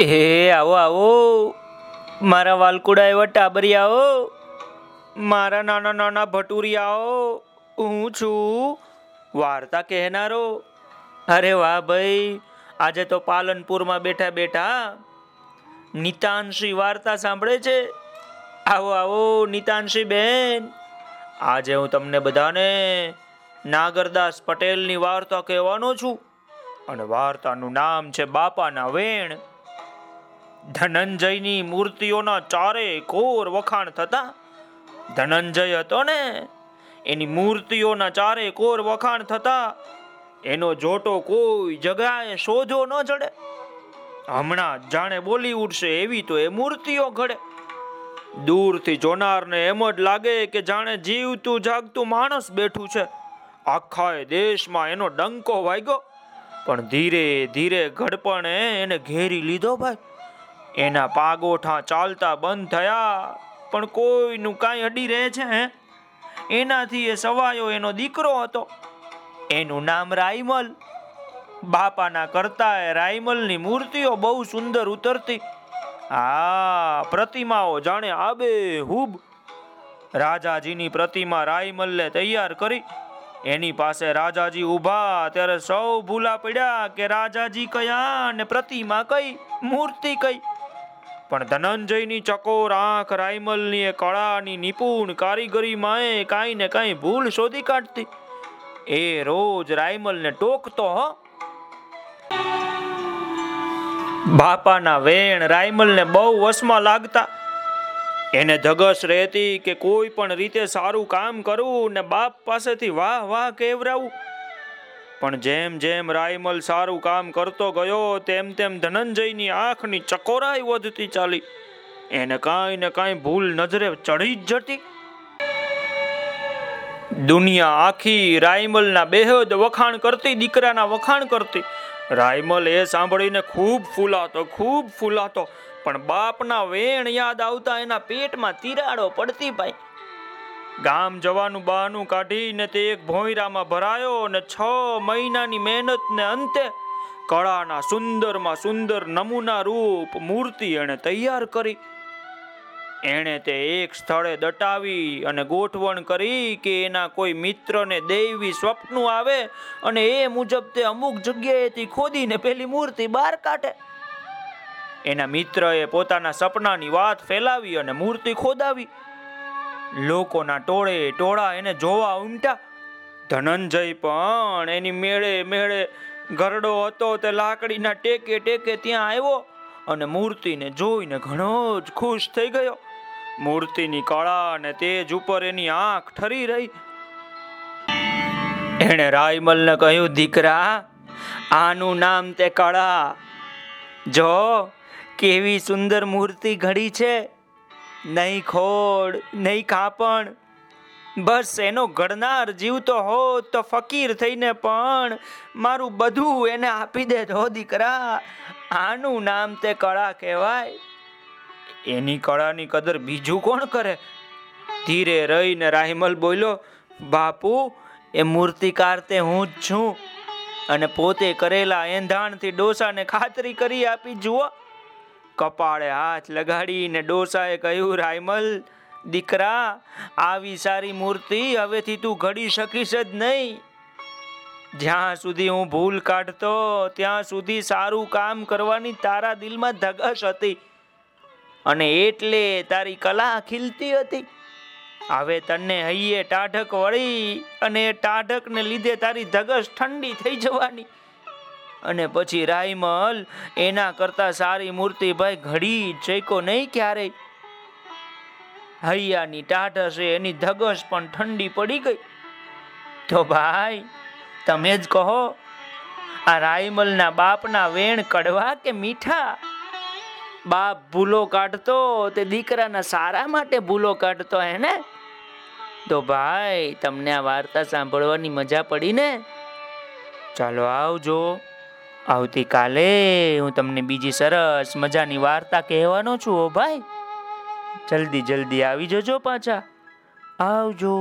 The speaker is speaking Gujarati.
એ, આવો આવો. મારા વાલકુડા એવા ટાબરિયાઓ મારા નાના નાના ભટુરિયાઓ હું છું વાર્તા કહેનારો. અરે વાહ ભાઈ, આજે તો પાલનપુરમાં બેઠા બેઠા નિતાંશી વાર્તા સાંભળે છે. આવો આવો, નિતાંશી બેન. આજે હું તમને બધાને નાગરદાસ પટેલની વાર્તા કહેવાનો છું. અને વાર્તાનું નામ છે બાપાના વેણ. ધનંજયની મૂર્તિઓના ચારે કોર વખાણ થતા ધનંજય હતો ને? એની મૂર્તિઓના ચારે કોર વખાણ થતા એનો જોટો કોઈ જગાએ શોધો ન જડે. હમણાં જાણે બોલી ઉઠશે એવી તો એ મૂર્તિઓ ઘડે. દૂરથી જોનારને એમ જ લાગે કે જાણે જીવતું જાગતું માણસ બેઠું છે. આખા દેશમાં એનો ડંકો વાગ્યો. પણ ધીરે ધીરે ઘડપણે એને ઘેરી લીધો ભાઈ. એના પાગોઠા ચાલતા બંધ થયા. પણ કોઈનું કાંઈ અડી રહે છે, હે? એનાથી એ સવાયો એનો દીકરો હતો. એનું નામ રાયમલ. બાપાના કરતા રાયમલની મૂર્તિઓ બહુ સુંદર ઉતરતી. આ પ્રતિમાઓ જાણે આબે હુબ. રાજાજીની પ્રતિમા રાયમલને તૈયાર કરી. એની પાસે રાજાજી ઊભા, ત્યારે સૌ ભૂલા પડ્યા કે રાજાજી કયા ને પ્રતિમા કઈ, મૂર્તિ કઈ. પણ ધનંજયની ચકોર આંખ રાયમલની કળાની નિપુણ કારીગરીમાં એ કાંઈ ને કાંઈ ભૂલ શોધી કાઢતી. એ રોજ રાયમલને ટોકતો, હ. બાપાના વેણ રાયમલને બહુ વશમાં લાગતા. એને ધગસ રહેતી કે કોઈ પણ રીતે સારું કામ કરવું ને બાપ પાસેથી વાહ વાહ કેવરાવું પણ જેમ જેમ રાયમલ સારું કામ કરતો ગયો, તેમ તેમ ધનંજયની આંખની ચકોરાઈ વધતી ચાલી. એને કાંઈ ને કાંઈ ભૂલ નજરે ચડી જ જતી. દુનિયા આખી રાયમલના બેહદ વખાણ કરતી, દીકરાના વખાણ કરતી. રાયમલ એ સાંભળીને ખૂબ ફૂલાતો ખૂબ ફૂલાતો. પણ બાપના વેણ યાદ આવતા એના પેટમાં તિરાડો પડતી ભાઈ. ગામ જવાનું બહાનું કાઢીને તે એક ભોંયરામાં ભરાયો અને છ મહિનાની મહેનતને અંતે કળાના સુંદરમાં સુંદર નમૂના રૂપ મૂર્તિ એણે તૈયાર કરી. એણે તે એક સ્થળે દટાવી અને ગોઠવણ કરી કે એના કોઈ મિત્રને દૈવી સ્વપ્ન આવે અને એ મુજબ તે અમુક જગ્યાએથી ખોદીને પેલી મૂર્તિ બહાર કાઢે. એના મિત્રએ પોતાના સપનાની વાત ફેલાવી અને મૂર્તિ ખોદાવી. લોકોના ટોળે ટોળા એને જોવા ઉમટા ધનંજય પણ એની મેળે મેળે ગરડો હતો તે લાકડીના ટેકે ટેકે ત્યાં આવ્યો અને મૂર્તિને જોઈને ઘણો જ ખુશ થઈ ગયો. મૂર્તિની કળા અને તેજ ઉપર એની આંખ ઠરી રહી. એણે રાયમલને કહ્યું, દીકરા, આનું નામ તે કળા. જો, કેવી સુંદર મૂર્તિ ઘડી છે. નહીં ખોડ, નહીં કાપણ. બસ એનો ઘડનાર જીવતો હો તો ફકીર થઈને પણ મારું બધું એને આપી દે તો દીકરા, આનું નામ તે કળા કહેવાય. એની કળાની કદર બીજું કોણ કરે? ધીરે રહીને રાહિમલ બોલ્યો, બાપુ, એ મૂર્તિકાર તે હું જ છું. અને પોતે કરેલા એંધાણથી ડોસાને ખાતરી કરી આપી, જુઓ. કપાળે હાથ લગાડીને ડોસાએ કહ્યું, રાયમલ, દીકરા, આવી સારી મૂર્તિ હવેથી તું ઘડી શકીશ જ નહીં. જ્યાં સુધી હું ભૂલ કાઢતો, ત્યાં સુધી સારું કામ કરવાની તારા દિલમાં ધગશ હતી અને એટલે તારી કલા ખીલતી હતી. હવે તને હૈયે ટાઢક વળી અને ટાઢકને લીધે તારી ધગશ ઠંડી થઈ જવાની. અને પછી રાયમલ એના કરતા સારી મૂર્તિ ભાઈ ઘડી ચેકો નહીં ક્યારેય. હૈયાની ટાઢશે એની ધગસ પણ ઠંડી પડી ગઈ. તો ભાઈ, તમે જ કહો, આ રાયમલના બાપના વેણ કડવા કે મીઠા? બાપ ભૂલો કાઢતો, તે દીકરાના સારા માટે ભૂલો કાઢતો હે ને તો ભાઈ, તમને આ વાર્તા સાંભળવાની મજા પડી ને? ચાલો આવજો. આવતીકાલે હું તમને બીજી સરસ મજાની વાર્તા કહેવાનો છું ઓ ભાઈ. જલ્દી જલ્દી આવી જજો પાછા. આવજો.